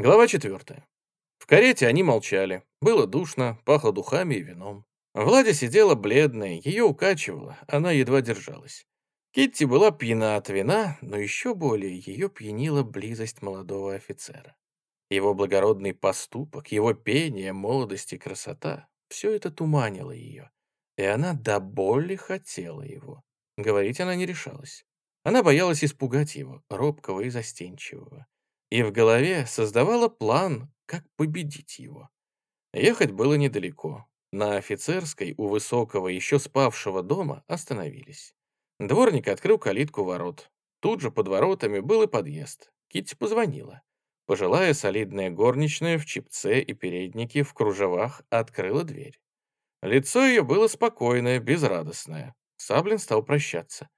Глава четвертая. В карете они молчали. Было душно, пахло духами и вином. Владя сидела бледная, ее укачивало, она едва держалась. Китти была пьяна от вина, но еще более ее пьянила близость молодого офицера. Его благородный поступок, его пение, молодость и красота — все это туманило ее. И она до боли хотела его. Говорить она не решалась. Она боялась испугать его, робкого и застенчивого. И в голове создавала план, как победить его. Ехать было недалеко. На офицерской у высокого, еще спавшего дома остановились. Дворник открыл калитку ворот. Тут же под воротами был и подъезд. Китти позвонила. Пожилая солидная горничная в чипце и переднике в кружевах открыла дверь. Лицо ее было спокойное, безрадостное. Саблин стал прощаться.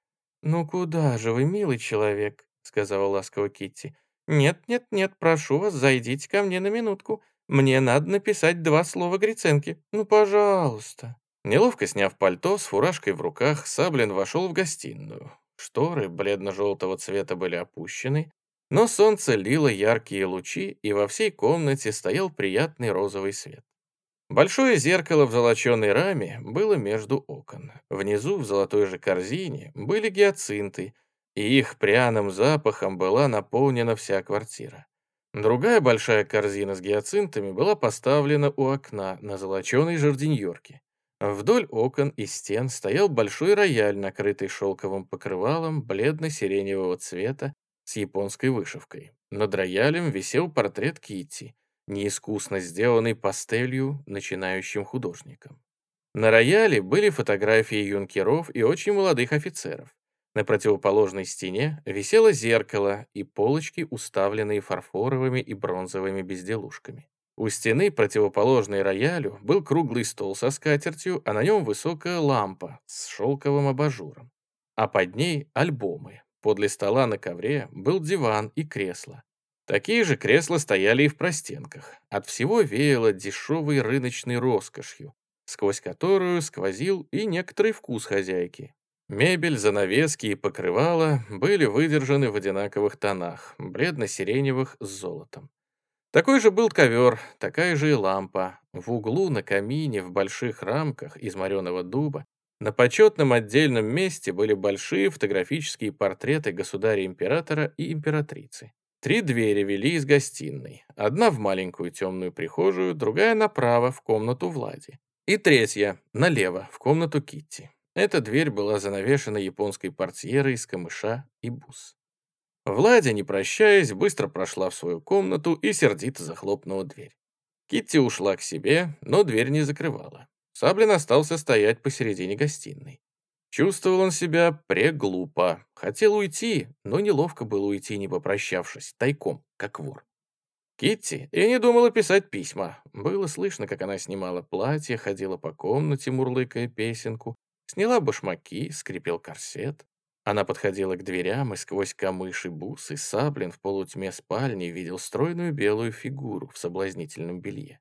«Ну куда же вы, милый человек?» — сказала ласково Китти. «Нет, нет, нет, прошу вас, зайдите ко мне на минутку. Мне надо написать два слова Гриценке. Ну, пожалуйста». Неловко сняв пальто, с фуражкой в руках, Саблин вошел в гостиную. Шторы бледно-желтого цвета были опущены, но солнце лило яркие лучи, и во всей комнате стоял приятный розовый свет. Большое зеркало в золоченой раме было между окон. Внизу, в золотой же корзине, были гиацинты, и их пряным запахом была наполнена вся квартира. Другая большая корзина с гиацинтами была поставлена у окна на золоченой жардиньерке. Вдоль окон и стен стоял большой рояль, накрытый шелковым покрывалом бледно-сиреневого цвета с японской вышивкой. Над роялем висел портрет Китти, неискусно сделанный пастелью начинающим художником. На рояле были фотографии юнкеров и очень молодых офицеров. На противоположной стене висело зеркало и полочки, уставленные фарфоровыми и бронзовыми безделушками. У стены, противоположной роялю, был круглый стол со скатертью, а на нем высокая лампа с шелковым абажуром. А под ней альбомы. Подле стола на ковре был диван и кресло. Такие же кресла стояли и в простенках. От всего веяло дешевой рыночной роскошью, сквозь которую сквозил и некоторый вкус хозяйки. Мебель, занавески и покрывала были выдержаны в одинаковых тонах, бледно-сиреневых с золотом. Такой же был ковер, такая же и лампа. В углу на камине в больших рамках из мореного дуба на почетном отдельном месте были большие фотографические портреты государя-императора и императрицы. Три двери вели из гостиной. Одна в маленькую темную прихожую, другая направо, в комнату Влади. И третья, налево, в комнату Китти. Эта дверь была занавешена японской портьерой из камыша и бус. Владя, не прощаясь, быстро прошла в свою комнату и сердито захлопнула дверь. Китти ушла к себе, но дверь не закрывала. Саблин остался стоять посередине гостиной. Чувствовал он себя преглупо. Хотел уйти, но неловко было уйти, не попрощавшись, тайком, как вор. Китти и не думала писать письма. Было слышно, как она снимала платье, ходила по комнате, мурлыкая песенку, сняла башмаки, скрипел корсет. Она подходила к дверям, и сквозь камыш и бусы Саблин в полутьме спальни видел стройную белую фигуру в соблазнительном белье.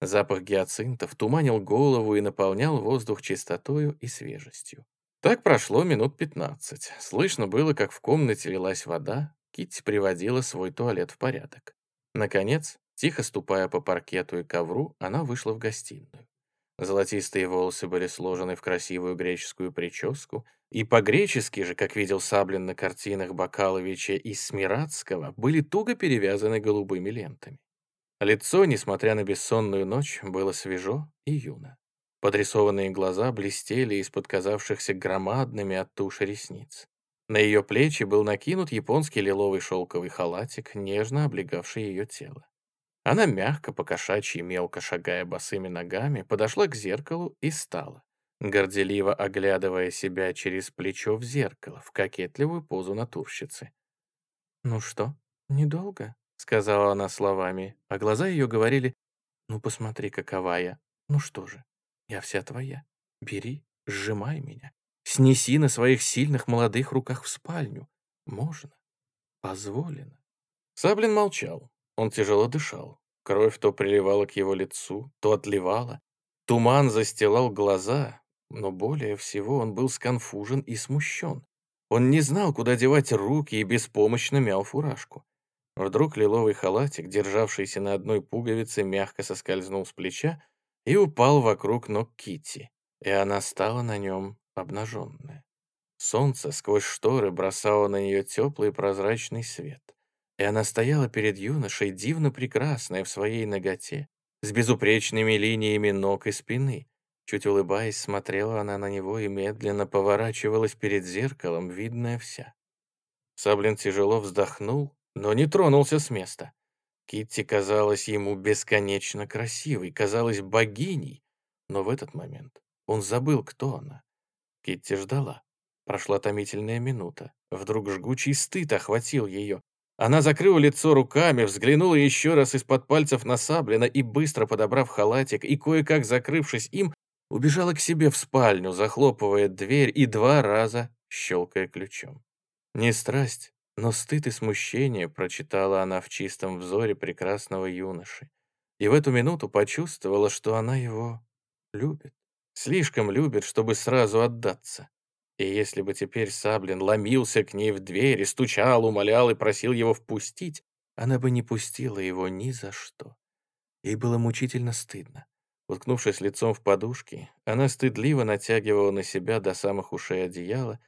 Запах гиацинтов туманил голову и наполнял воздух чистотою и свежестью. Так прошло минут пятнадцать. Слышно было, как в комнате лилась вода, Китти приводила свой туалет в порядок. Наконец, тихо ступая по паркету и ковру, она вышла в гостиную. Золотистые волосы были сложены в красивую греческую прическу, и по-гречески же, как видел Саблин на картинах Бакаловича и Смирадского, были туго перевязаны голубыми лентами. Лицо, несмотря на бессонную ночь, было свежо и юно. Подрисованные глаза блестели из-под казавшихся громадными от туши ресниц. На ее плечи был накинут японский лиловый шелковый халатик, нежно облегавший ее тело. Она мягко, покошачьи мелко шагая босыми ногами, подошла к зеркалу и стала, горделиво оглядывая себя через плечо в зеркало, в кокетливую позу натурщицы. «Ну что, недолго?» — сказала она словами, а глаза ее говорили «Ну посмотри, какова я. Ну что же, я вся твоя. Бери, сжимай меня. Снеси на своих сильных молодых руках в спальню. Можно. Позволено. Саблин молчал. Он тяжело дышал. Кровь то приливала к его лицу, то отливала. Туман застилал глаза, но более всего он был сконфужен и смущен. Он не знал, куда девать руки и беспомощно мял фуражку. Вдруг лиловый халатик, державшийся на одной пуговице, мягко соскользнул с плеча и упал вокруг ног Кити, и она стала на нем обнаженная. Солнце сквозь шторы бросало на нее теплый прозрачный свет, и она стояла перед юношей, дивно прекрасная в своей ноготе, с безупречными линиями ног и спины. Чуть улыбаясь, смотрела она на него и медленно поворачивалась перед зеркалом, видная вся. Саблин тяжело вздохнул, но не тронулся с места. Китти казалась ему бесконечно красивой, казалась богиней, но в этот момент он забыл, кто она. Китти ждала. Прошла томительная минута. Вдруг жгучий стыд охватил ее. Она закрыла лицо руками, взглянула еще раз из-под пальцев на Саблина и, быстро подобрав халатик и кое-как закрывшись им, убежала к себе в спальню, захлопывая дверь и два раза щелкая ключом. Не страсть, но стыд и смущение прочитала она в чистом взоре прекрасного юноши. И в эту минуту почувствовала, что она его любит. Слишком любит, чтобы сразу отдаться. И если бы теперь Саблин ломился к ней в дверь и стучал, умолял и просил его впустить, она бы не пустила его ни за что. Ей было мучительно стыдно. Уткнувшись лицом в подушки, она стыдливо натягивала на себя до самых ушей одеяло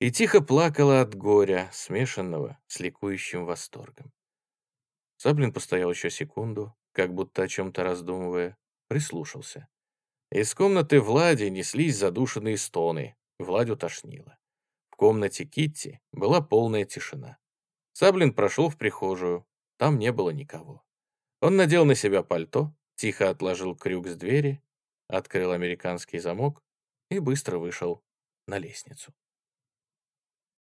и тихо плакала от горя, смешанного с ликующим восторгом. Саблин постоял еще секунду, как будто о чем-то раздумывая, прислушался. Из комнаты Влади неслись задушенные стоны, Владю тошнило. В комнате Китти была полная тишина. Саблин прошел в прихожую, там не было никого. Он надел на себя пальто, тихо отложил крюк с двери, открыл американский замок и быстро вышел на лестницу.